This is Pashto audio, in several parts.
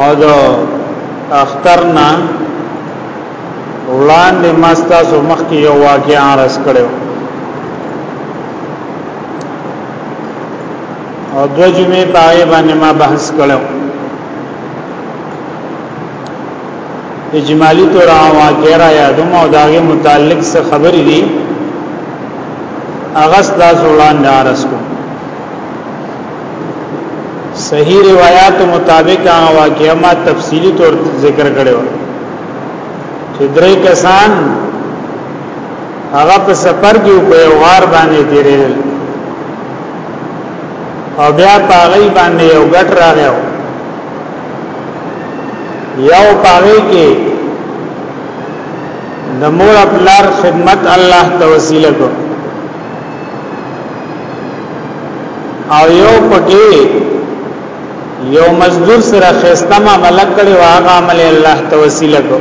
او د اختر نه وړاندې ما ستاسو مخکې یو واقعا عرض کړو او دو جمعې په هغه باندې ما بحث کړو اجمالی طور واقعا را یادوم او داغه متعلق څه خبرې دي اغست لاس وړاندې عرض کوم صحیح روایت مطابق هغه واقعا ما تفصیلی طور ذکر کړو چې درې کسان هغه په سفر کې په غار باندې تیرېدل او بیا پاغی باندې یو غټ راغیو یو پاغی کې د مور خپلار خدمت الله توسیله کو او یو پټي یو مزدور سره خسته معاملې کړي او هغه عمل الله ته وسیله کو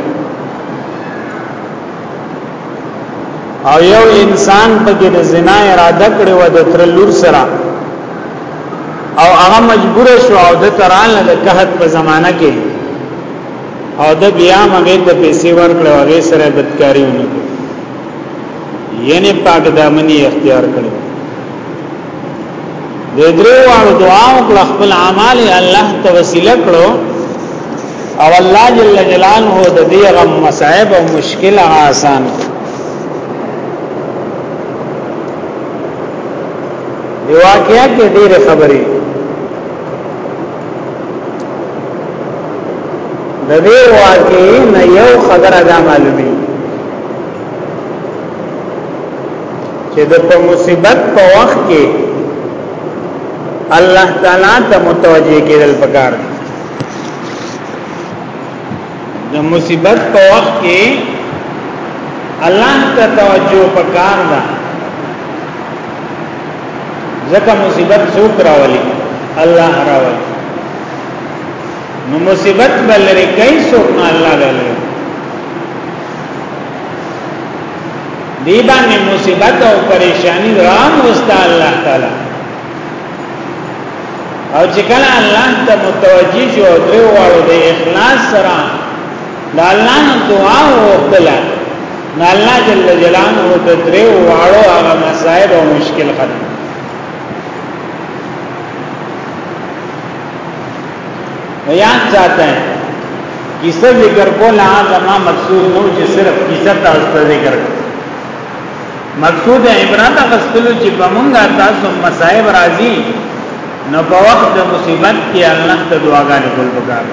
او یو انسان په کې د زنا اراده کړي و د تر لور سره او هغه مجبور شو او د تران له قحط په زمانہ کې او د بیا مګې د پیسې ورکړو هغه سره بدکاریونه یعنی پاک دامنی اختیار کړو د درو وانو دعا او خپل اعمال الله ته وسیله کړو او الله جل جلاله د دې غم مصائب او مشکل آسان دی واقعیا کې ډېر خبرې د دې واقعي نه یو خبره دا معلومه چې د په مصیبت په وخت کې الله تعالی ته متوجه کېدل پکار دي د مصیبت په وخت کې الله ته توجه پکار ده ځکه مصیبت څوک راولي الله راولي نو مصیبت بلری کای څوک نه الله بلری دی باندې مصیبت او پریشانی رام وستا الله تعالی او چې کله الله ته متوجي شو دوی واړو د اخلاص سره د الله نه دعا وکړه نو الله جل جلاله د درې واړو هغه مصائب او مشکل ختم یاد ساتئ کیسه ذکر کول اعظم مقصود نو چې صرف کیسه تاسو ذکر مقصود عبرت غسلو چې په مونږه تاسو مصائب راځي نو په وخت د مصیبت کې الله ته دعاګانې کول پکار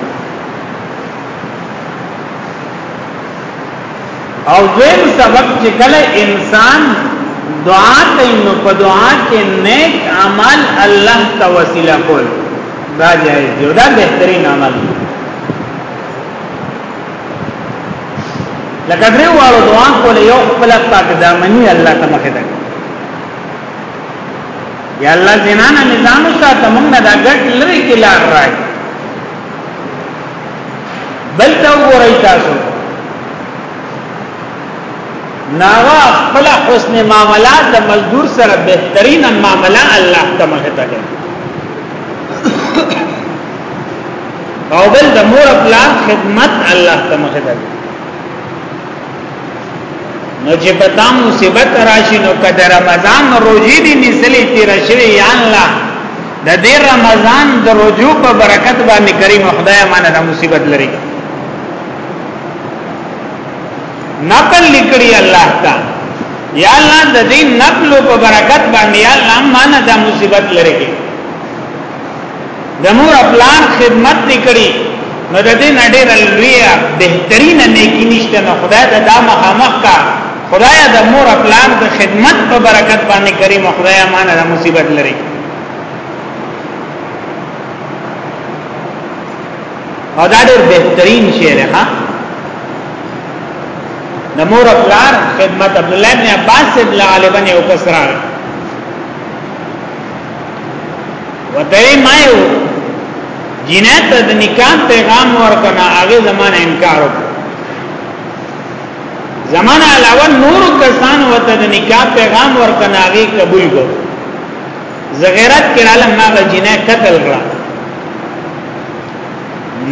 او دویم سبب چې کله انسان دعا کوي نو په دعا کې نیک عمل الله ته وسیله کول دا جایز دی دا بهترین عمل دی لکه درې وارو دعا کول یو خپل پاک دامنی الله ته مخه ده یا الله زنانه نظام ساته موږ نه دا ګټ لري کې لار راځي بل تا وګورئ تاسو ناغا خپل حسن معاملہ د مزدور سره بهترین معاملہ الله ته مخه ته او بل د مور خپل خدمت الله ته مخه ته نو چې پتا مصیبت راشي نو کده رمضان روزي دي نسلې تیر شي یا الله د دې رمضان د رجوع په برکت باندې کریم خدای مانه د مصیبت لري نقل لیکړي الله تا یا الله د دې نقل په برکت باندې یا الله مان دا مصیبت لري کې د مور خپلان خدمت لیکړي نو د دې نړۍ لریا بهترین نیکی نشته نو خدای دا, دا مخامخ کا خدای د مور خپلان د خدمت په برکت باندې کریم خدای مان دا مصیبت لري او دا ډېر بهترین شعر ها د مور پلار خدمت عبد الله بن عباس ابن غالبا یو کسرا وته ما یو جنات د نکاح پیغام ورکنه هغه زمانه انکار وکړ زمانه علاوه نور کسان وته د نکاح پیغام ورکنه هغه قبول وکړ زغیرت کړه لمغه جنات قتل کړه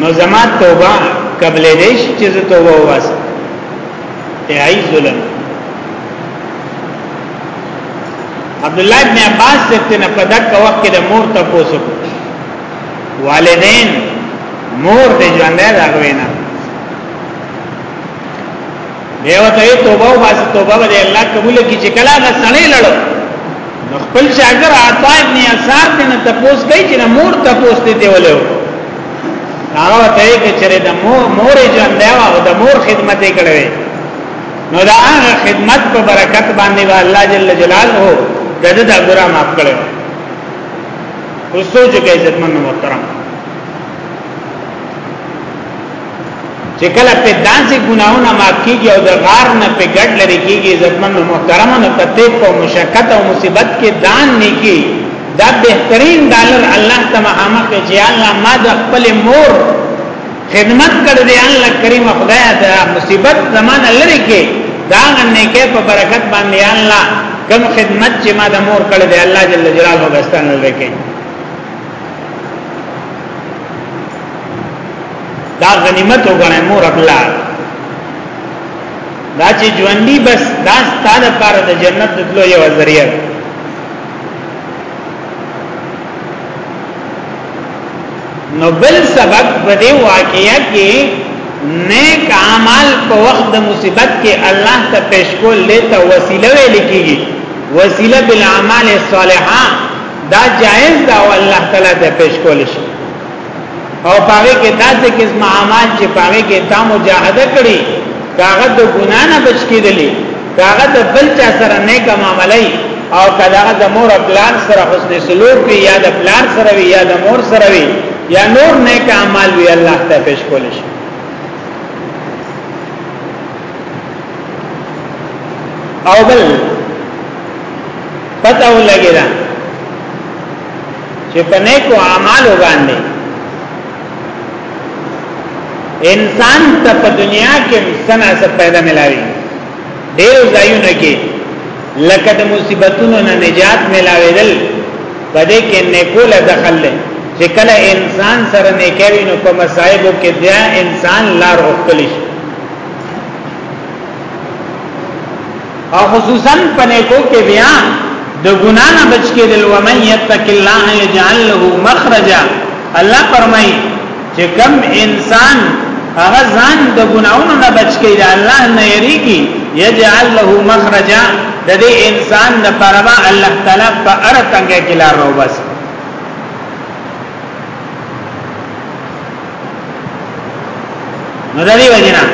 نو زما توبه قبل دې شي چې زه توبه واسم ته ای ظلم عبد الله ابن عباس دغه نه په دغه وخت کې د مور ته پوسو والدین مور دې ژوندې راغوي نه دی وته توبه او باز توبه به الله قبول کی چې کله هغه سړی لړ نو خپل شاګر عطا ابن یسار ته نه تپوس کوي چې مور تپوس ته دی ولې هغه وته کې چې د مور ژوند دی او د مور خدمت یې کړې نو دا هغه خدمت په برکت باندې به الله جل جلاله دغه د ګرام اپ کړو اوسو چې عزت من محترم چې کله په داسې ګناونه معاف کیږي او د غار نه په ګډ لري کیږي عزتمن محترم نه پته په مشقت او مصیبت کې دان نه کی دا بهترین ډالر الله تعالی مخ چې الله ما د خپل مور خدمت کړ دې الله کریم خدای دا مصیبت زمانہ لري کې دا نه کې په برکت باندې الله کوم خدمت چې ما د مور کړ دې الله جل جلاله غستان لري کې دا غنیمت وګڼه مور بلا دا چې ژوندۍ بس دا ستاره پر د جنت د تلو یو ذریعہ نو بل سبق بده واقعیا کې نیک اعمال په وخت د مصیبت کې الله ته پیش کول لته وسیله ویل کیږي وسیله بالاعمال الصالحه دا جائز دا او الله تعالی ته پیش کول شي او پاره کې داسې قسم اعمال چې پاره کې تا مجاهده کړي کاغه د ګنا نه بچ کېدلې کاغه د بل چا سره نه کوم عملي او کاغه د مور پلان سره حسن سلوک وي یا د پلان سره وي یا د مور سره وي یا نور نیک اعمال وی الله ته پیش کول شي او بل پتاو لګی دا چې په نیکو اعمالو باندې انسان ته په دنیا کې سنا څه پیدا ملاوي ډېر ځایونه کې لکه د مصیبتونو نه نجات ملاوېدل په دې کې نیکو له دخل له چې کله انسان سره نیکوي نو په مصايبو کې بیا انسان لار وکړي او خصوصا په نیکو کې بیا د ګنا نه بچ کېدل و من یتق الله یجعل له مخرجا الله فرمایي چې کم انسان هغه ځان د ګناونو نه بچ کړي دا الله نه یریږي یجعل له مخرجا د دې انسان د پروا الله تعالی په ار تنګه کې لار روبس نو د دې وجنه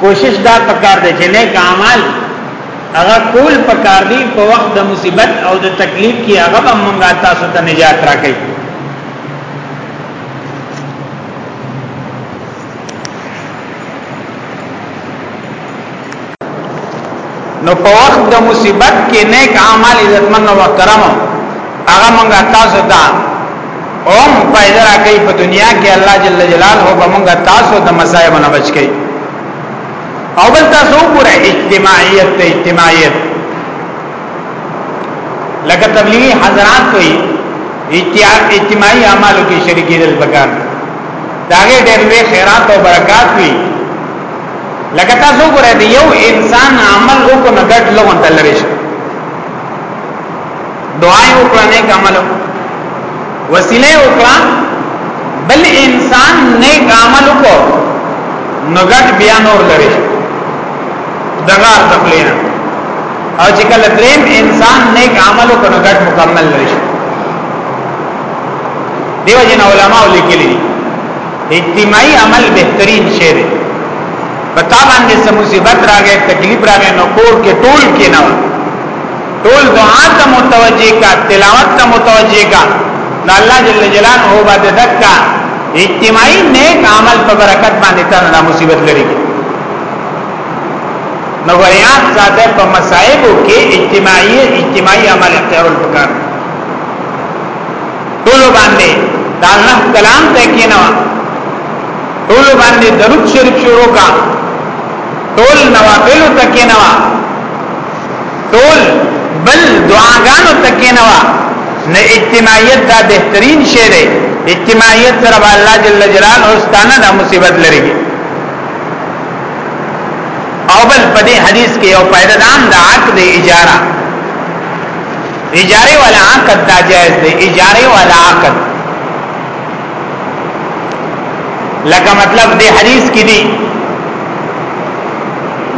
کوشش دا پکار دی چې نیک اعمال هغه کول پکار دی په وخت د مصیبت او د تکلیف کې هغه به مونږه تاسو ته نجات راکړي نو په وخت د مصیبت کې نیک اعمال عزتمن او محترم هغه مونږه تاسو ته اوم فائدہ راکې په دنیا کې الله جل جلاله به مونږه تاسو د مصائب نه بچ کړي او بل تاسو ګوره اجتماعیت ته اجتماعیت لکه تبلیغی حضرات کوئی اجتماعی اعمالو کې شریکې دل پکار داګه ډېر وی خیرات او برکات وی لکه تاسو ګورئ دی یو انسان عمل وکړ نه ګټ لغون تلری شي دعا یو پرانه عمل وسیله وکړه بل انسان نیک عمل وکړ نو ګټ بیا نور لري دغه تقلینا او چې کله دریم انسان نیک عمل وکړ نو ګټ مکمل لري دیو جن علماء لیکلي اجتماعي عمل بهترین شی دی پتا باندې سم مصیبت راغی تکلیف راغی نو کور کې ټول کې نه ټول دعا ته متوجه کا تلاوت ته متوجه کا نو الله جل جلاله هو باندې دکا اجتماعي نیک عمل په برکت باندې تر نه مصیبت لري نو غریات ساده په مصائب کې اجتماعي اجتماعي عمل اختیارول پکار ټول باندې دا الله کلام ته کېنو ټول باندې درود شریف شروع کا ټول نوافل ته کېنو ټول بل دعاګانو ته کېنو نه اجتماعیت دا بهترین شی دی اجتماعیت سره الله جل جلاله ستانه د مصیبت لري او بل په دې حدیث کې یو فائدہ دام د عقد اجاره اجاره ولا عقد دا جائز دی اجاره ولا عقد لکه مطلب دی حدیث کې دی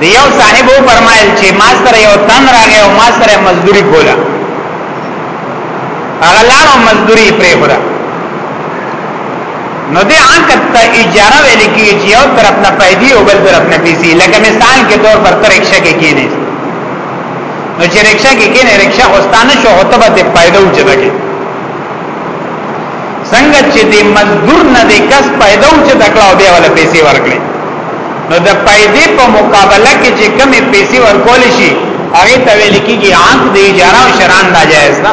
دی یو صاحب و فرمایل چې ما سره یو تن راغی او ما سره مزدوری کوله هغه لاړو مزدوری پرې خورا نو دې عقد ته اجاره ویل کی چې یو طرف نه پیدي او بل طرف نه پیسي لکه مثال کې طور پر تر 100 کې کینې نو چې رکشا کې کېنه رکشا خوستانه شو او تبه ته پیدا و چدګي څنګه چې د مزدور نه د کس پیدا و چدګلا او بیا ولا پیسې ورکړي نو د پیدې په مقابله کې چې کمې پیسې ورکول شي هغه ته ویل کېږي عقد د اجاره او شران ناجایز ده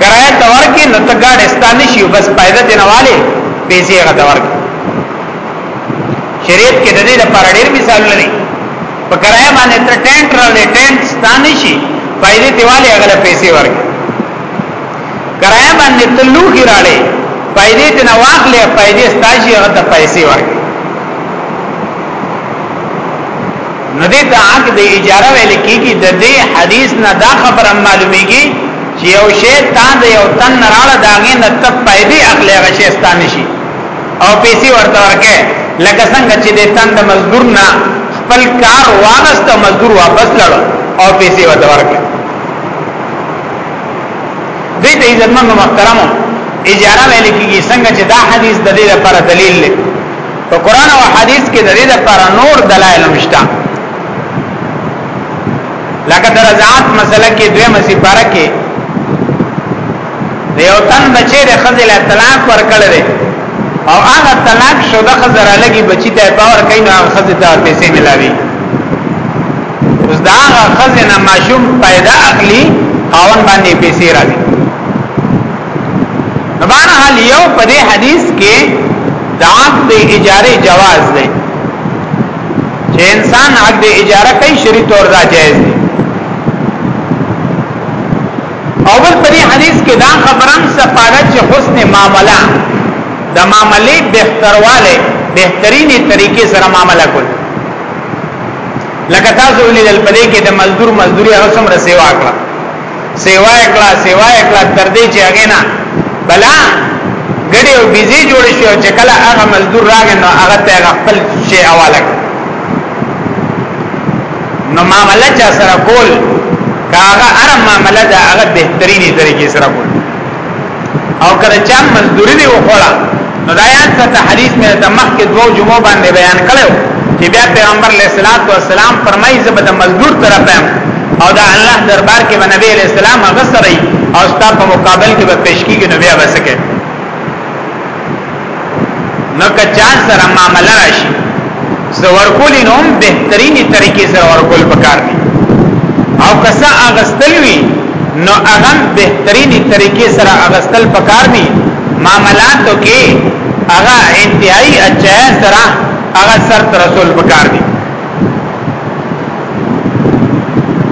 کرایه تور کې نو ته ګاډ استانه شي بس پیدا دینواله پیسې غدور کې شریعت کې د دې لپاره ډېر مثال لري په کرایه باندې تر ټینټ را لې ټینټ ستانه شي پایلې دیواله هغه پیسې ورکړي کرایه باندې تلوخي را لې پایلې ته نه واخلې پایلې ستاشي هغه ته پیسې ورکړي نو دې ته عقد اجاره ویل کیږي د دې حدیث نه دا خبره معلومیږي چې یو شی تا د یو تن راړه داغې نه تپ پیدا اخلي هغه شی ستانه شي او پیسې ورته ورکې لکه څنګه چې د تند مزدور نه خپل کار وانست مزدور واپس لړ او پیسې ورته ورکې دې ته عزتمن محترمو اجاره ویل کیږي څنګه چې دا حدیث د دې لپاره دلیل دی په قران او حدیث کې د دې لپاره نور دلایل مشته لکه درجات مسله کې دوه مسی پارکه یو تن بچی د خزل طلاق ورکړل دی او هغه طلاق شو د خزر لګي بچی ته باور کین هغه خزه ته پیسې ملاوي اوس دا هغه خزه نه ماشوم پیدا اخلي خاون باندې پیسې راځي نو باندې حال یو په دې حدیث کې د عقد اجاره جواز دی چې انسان عقد اجاره کوي شری تور دا جایز دی او بل په دې حدیث کې دا خبرم سپاره چې حسن معامله د معاملې بهترواله بهترینې طریقې سره معامله کول لکه تاسو ولیدل په دې کې د مزدور مزدوري هغه څومره سیوا کړه سیوا کړه سیوا کړه تر دې چې هغه نه بلا ګډي او بيزي جوړ شي او چې کله هغه مزدور راغی نو هغه ته خپل شی حواله کړ نو معاملې چا سره کول کاغه ار معاملې دا هغه بهترینی طریقې سره کول او کله چا مزدوری دی وخوړه نو دا یان ته حدیث مې د مخ کې دوه جمعو باندې بیان کړو چې بیا پیغمبر علیه الصلاۃ والسلام فرمایي زبد مزدور طرف هم او دا الله دربار کې نبی علیہ السلام هغه سره او ستا په مقابل کې به پیش کیږي نو بیا وسکه نو که چا سره معامله راشي زور کولی نو هم بهترینی طریقې سره ورکول پکار دي او کسا اغستل وی نو هغه بهترینی طریقې سره اغستل پکار دي معاملاتو کې هغه انتهایی اچای سره هغه سر رسول پکار دي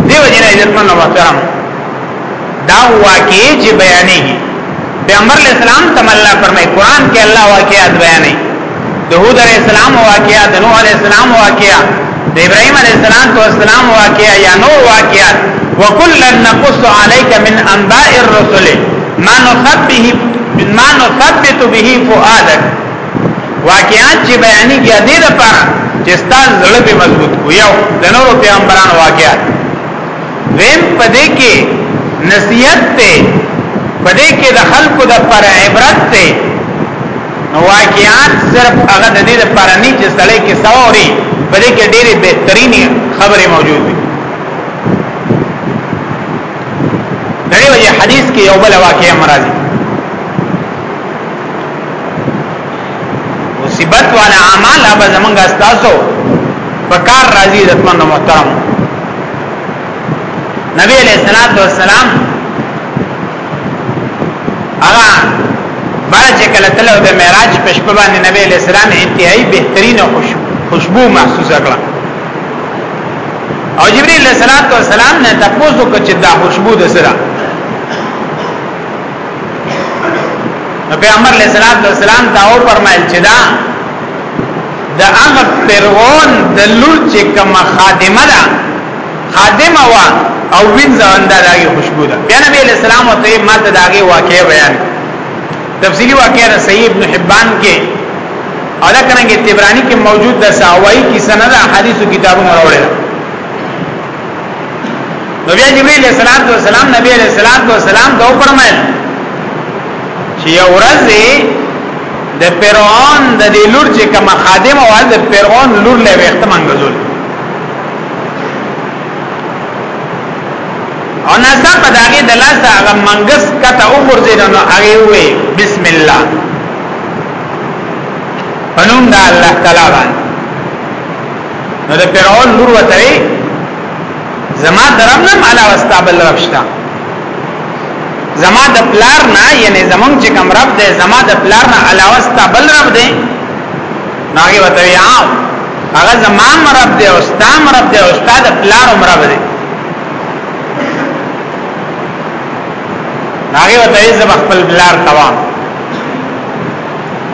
دیو جنا عزت من محترم دا واقعي چې بیانېږي پیغمبر علیہ السلام تم الله فرمای قران کې الله واقعات بیانې د هود علیہ السلام واقعیا د نوح علیہ السلام واقعیا د ابراهیم علیہ السلام واقعیا یا نور واقعات وکلا نقص عليك من انباء الرسل ما نثبته ما نثبت به فؤادك واقعات چې بیانې کې دې لپاره چې ستاسو زړه به مضبوط کو یو د نورو پیغمبرانو واقعات دویم پدې کې نصیحت ته پدې کې د خلکو د پر عبرت ته نو واقعات صرف هغه د دې لپاره نه چې سړی کې سوري پدې کې ډېری بهتريني خبره موجود دي دغه وجه حدیث کې یو بل واقعي مرادي مصیبت والا اعمال به زمونږ استاسو په کار راځي عزتمن محترم نبی علیہ الصلوۃ والسلام هغه بار چې کله تل او د معراج په شپه باندې نبی علیہ السلام انتهایی بهترین خوشبو محسوسه کړه او جبرئیل علیہ الصلوۃ والسلام نه تاسو کو چې دا خوشبو د سره پیغمبر علیہ الصلوۃ والسلام دا او فرمایل چې دا د هغه فرعون د لور چې کوم خادمه ده خادمه وا او وینځه انده داګه خوشبو ده بیا نبی علیہ السلام ته ما ته داګه واقع بیان تفصیلی واقع ده صحیح ابن حبان کې او دا څنګه تبرانی کې موجود ده ساوی کی سند احادیثو کتابونو راوړل نو بیا جبرئیل علیہ السلام تو سلام نبی علیہ السلام تو سلام دو فرمایل چې یو ورځ د فرعون د دې لور چې کوم خادم او د فرعون لور له وخت منګزول او ناسا په داګه د لاس هغه منګس کته او ورزید نو هغه وې بسم الله انوم د الله تعالی باندې نو د فرعون لور وته زما درب نه مالا وستا بل رب شتا زما د پلار نه یعنی زمون چې کوم رب دی زما د پلار نه علاوه ستا بل رب دی ناغي وته یا هغه زما رب دی او ستا رب دی او ستا د پلار رب دی ناغي وته یې زما خپل پلار توام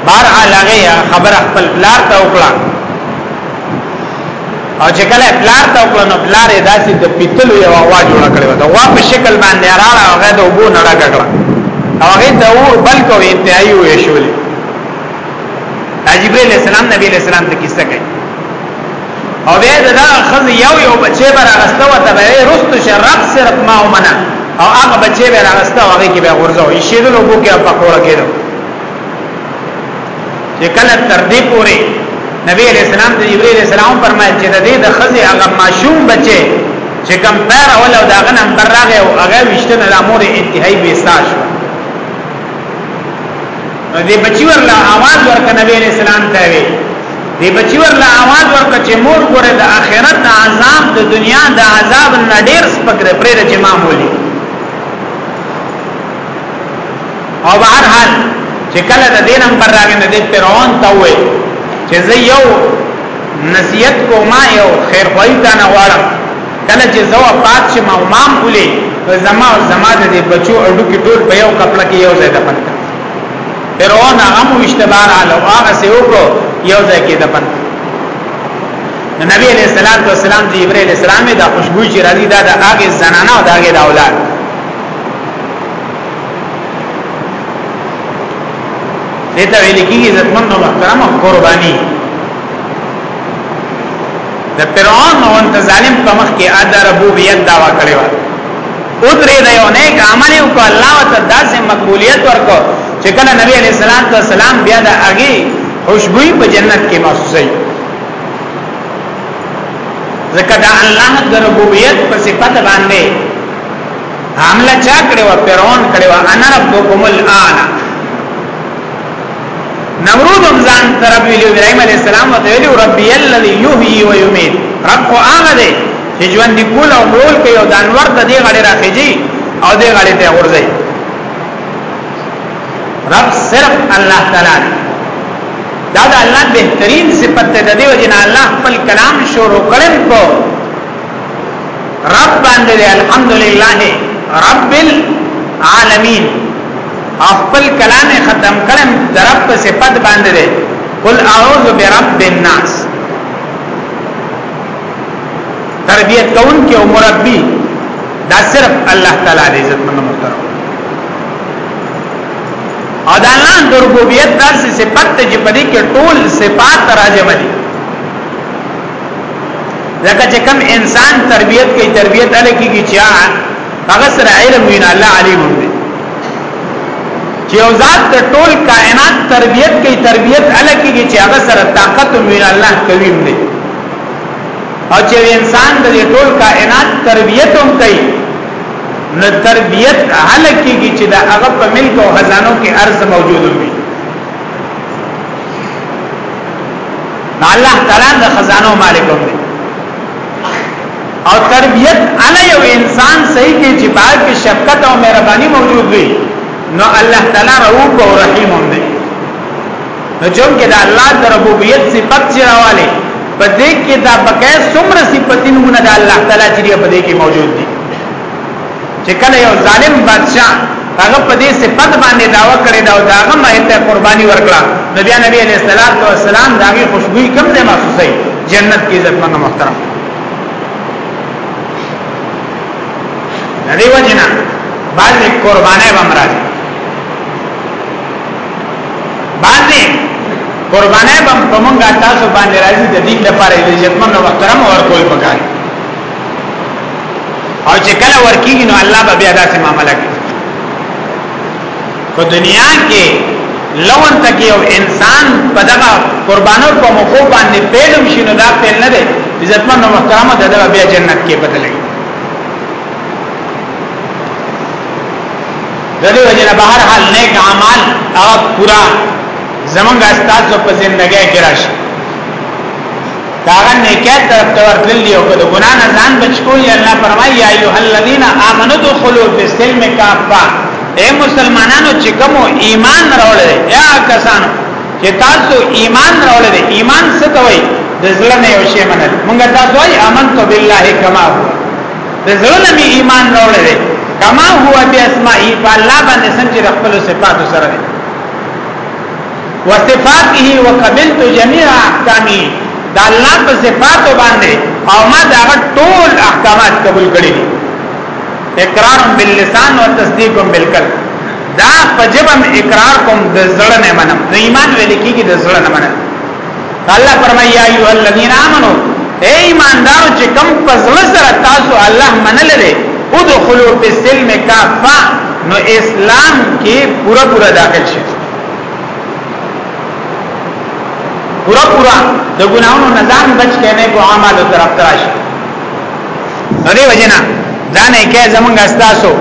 بار علاغه خبر خپل پلار ته وکړه او چې کله پلار ته وکړو نو پلار یې داسې د پیتلو یو غوا جوړ کړی و د غوا په شکل باندې راړه هغه د وبو نه راکړه او هغه ته ور بل کو انتهایی وې شولې جبرئیل السلام نبی علیہ السلام ته کیسه کوي او بیا دا خز یو یو بچی بر اغسته و ته به رست شرب صرف ما ومنه او هغه بچی بر اغسته هغه کې به غرزه وي شیدل وبو کې په کوړه کېدو چې کله تر دې پورې نبی علیہ السلام د جبرئیل علیہ السلام فرمایل چې د دې د خزه هغه ماشوم بچي چې کم پیر اول او داغه نمبر راغی او هغه وشتنه د امور انتهایی بیستا شو دې بچی ورله आवाज ورک نبی علیہ السلام ته وی دې بچی ورله आवाज ورک چې مور ګوره د آخرت عذاب د دنیا د عذاب نډیر سپکره پرې چې معمولی او بهر حال چې کله د دینم پر راغی نه د فرعون ته وې چې زه یو نصیحت کوم یو خیر خوای ته نه غواړم کله چې زه وفات شم او مام ولې زما او زما د بچو اډو کې ټول په یو کپړه کې یو ځای دفن کړ فرعون هغه مو اشتبار علو هغه سه وکړو یو ځای کې دفن کړ نو نبی علیہ الصلوۃ والسلام دی ابراهیم علیہ السلام دا خوشبو چې راځي دا د هغه زنانه او د هغه اولاد دته ویل کیږي عزتمن او محترم او قرباني د فرعون او انت ظالم په مخ کې ادا ربوبیت داوا کړی و او درې د یو نیک عمل او کو الله ته داسې مقبولیت ورکو چې کله نبی علیہ الصلوۃ والسلام بیا د اگې خوشبوئی په جنت کې محسوسه ځکه دا الله د ربوبیت په صفت باندې حمله چا کړو فرعون کړو انا ربکم الاعلى نمرود هم ځان تر ویلو ابراهيم عليه السلام ته ویلو ربي الذي يحيي ويميت رب خو هغه دی چې ژوند دی کول او مول کوي او دانور ته دی غړي راخېږي او دی غړي ته ورځي رب صرف الله تعالی دی دا د الله بهترین صفت ده د دې وجه نه الله خپل کلام شروع کړم کو رب باندې دی الحمدلله رب العالمین خپل کلام ختم کړم د رب په صفت باندې دی قل اعوذ برب الناس تربیت کون کې او مربي دا صرف الله تعالی دی عزت مند محترم او دا الله د ربوبیت داسې صفت چې په دې کې ټول صفات راځي لکه چې کوم انسان تربيت کوي تربيت اله کېږي چې هغه سره علم وي نه الله عليم دی چې او ذات د ټول کائنات تربيت کوي تربيت اله کېږي چې هغه سره طاقت وي نه الله کوي دی او چې انسان د ټول کائنات تربيت هم کوي نو تربيت اله کېږي چې دا هغه په ملک او خزانو کې ارز موجود وي نو الله تعالی د خزانو مالک هم دی او تربیت علی یو انسان صحیح کې چې باید کې شفقت او مهرباني موجود وي نو الله تعالی رؤوف او رحیم هم دی نو چون کې دا الله د ربوبیت صفت چې راواله په دې کې دا بقای څومره صفاتونه د الله تعالی چې په دې کې موجود دي چې کله یو ظالم بادشاہ هغه په دې صفت باندې داوا کړی دا او داغه مه ته قرباني ورکړه نبی نبی علیہ الصلوۃ والسلام داغه خوشبوئی کم ځای محسوسه جنت کې عزت منه محترم ندی وجنا باندې قربانه بمراج باندې قربانه بم کومه تاسو باندې راځي د دین لپاره عزت منه محترم ورکول پکاري او چې کله ورکیږي نو الله به بیا داسې معاملې کوي په دنیا کې لون تک یو انسان په دغه قربانو په موقوف باندې پیلم شي نو دا پیل نه دی عزتمن او محترم د دغه بیا جنت کې بدلږي د دې وجه نه بهر حال نیک اعمال او پورا زمونږه استاد په زندګۍ کې راشي دا غن نیکه طرف ته ورتل دی او که د ګنا نه ځان بچ کول یا الله فرمایي یا ایه الذین آمنو دخلوا فی السلم کافا اے مسلمانانو چې کوم ایمان راوړل یا کسان چې تاسو ایمان راوړل ایمان څه ته وایي د زړه نه یو شی منل مونږ تاسو وایي آمنت بالله کما هو د زړه نه ایمان راوړل کما هو بیا اسماء په الله باندې څنګه خپل صفات سره وصفاته وقبلت جميع احکامي دا الله په صفاتو باندې او ما دا ټول احکامات قبول کړی دي اقرار باللسان او تصدیق بالقلب دا پجبم اقرار کوم د زړه نه منم د ایمان ویل کیږي د زړه نه منم الله فرمایي یا ایه الذین آمنو اے ایماندار چې کم پزړ سره تاسو الله منل لري ادخلوا فی السلم کافا نو اسلام کې پورا پورا داخل شئ پورا پورا د ګناونو نظام بچ کینه کو اعمالو طرف تراش نو دی وجنا دا نه کې زمونږ استاسو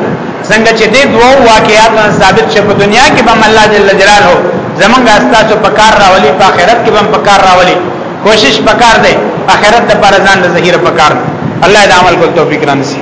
څنګه چې دې دوه واقعات ثابت چې په دنیا کې به الله جل جلاله زمونږ استاسو په کار راولي په آخرت کې به په کار راولي کوشش پکار دی آخرت د پر ځان د ظهیر پکار الله د عمل کو توفیق رانسی